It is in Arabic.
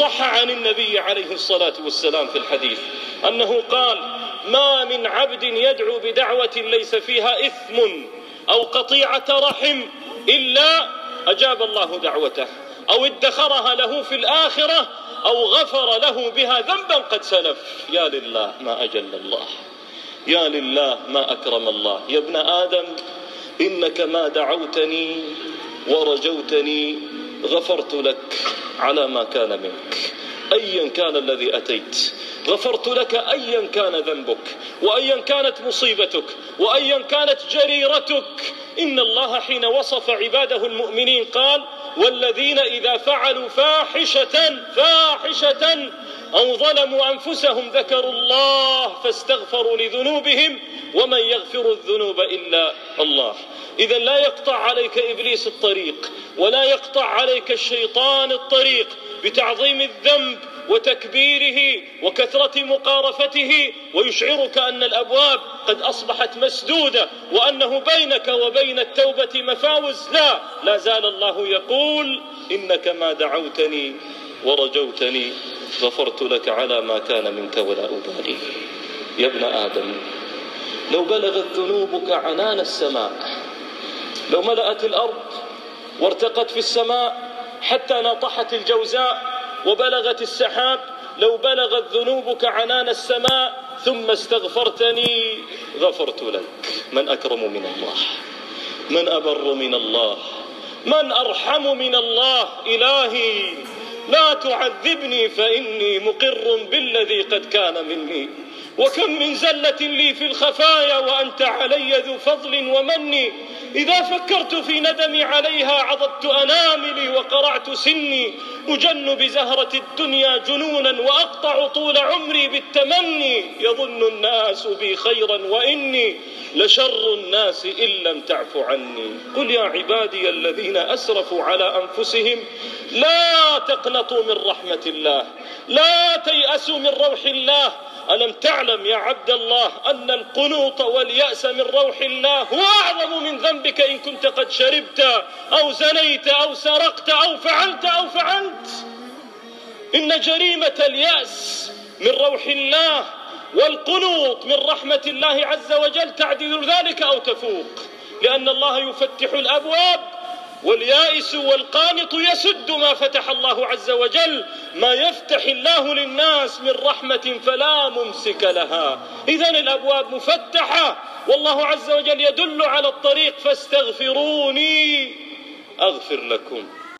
صح عن النبي عليه الصلاة والسلام في الحديث أنه قال ما من عبد يدعو بدعوة ليس فيها إثم أو قطيعة رحم إلا أجاب الله دعوته أو ادخرها له في الآخرة أو غفر له بها ذنبا قد سلف. يا لله ما أجل الله يا لله ما أكرم الله. يا ابن آدم إنك ما دعوتني ورجوتني غفرت لك. على ما كان منك. أيا كان الذي أتيت غفرت لك أيا كان ذنبك وأيا كانت مصيبتك وأيا كانت جريرتك. إن الله حين وصف عباده المؤمنين قال والذين إذا فعلوا فاحشة فاحشة أو ظلموا أنفسهم ذكروا الله فاستغفروا لذنوبهم ومن يغفر الذنوب إلا الله. إذا لا يقطع عليك إبليس الطريق ولا يقطع عليك الشيطان الطريق بتعظيم الذنب وتكبيره وكثرة مقارفته ويشعرك أن الأبواب قد أصبحت مسدودة وأنه بينك وبين التوبة مفاوز. لا لا زال الله يقول إنك ما دعوتني ورجوتني غفرت لك على ما كان منك ولا أبالي. يا ابن آدم لو بلغت ذنوبك عنان السماء لو ملأت الأرض وارتقت في السماء حتى ناطحت الجوزاء وبلغت السحاب لو بلغت ذنوبك عنان السماء ثم استغفرتني غفرت لك. من أكرم من الله؟ من أبر من الله؟ من أرحم من الله؟ إلهي! لا تعذبني فإني مقر بالذي قد كان مني. وكم من زلة لي في الخفايا وأنت علي ذو فضل ومن إذا فكرت في ندمي عليها عضدت أناملي وقرعت سني. أجن بزهرة الدنيا جنونا وأقطع طول عمري بالتمني. يظن الناس بي خيرا وإني لشر الناس إن لم تعف عني. قل يا عبادي الذين أسرفوا على أنفسهم لا تقنطوا من رحمة الله لا تيأسوا من روح الله ألم تعلم يا عبد الله أن القنوط واليأس من روح الله هو أعظم من ذنبك إن كنت قد شربت أو زنيت أو سرقت أو فعلت أو فعلت؟ إن جريمة اليأس من روح الله والقنوط من رحمة الله عز وجل تعدل ذلك أو تفوق لأن الله يفتح الأبواب واليائس والقانط يسد ما فتح الله عز وجل ما يفتح الله للناس من رحمة فلا ممسك لها. إذا الأبواب مفتحة والله عز وجل يدل على الطريق فاستغفروني أغفر لكم.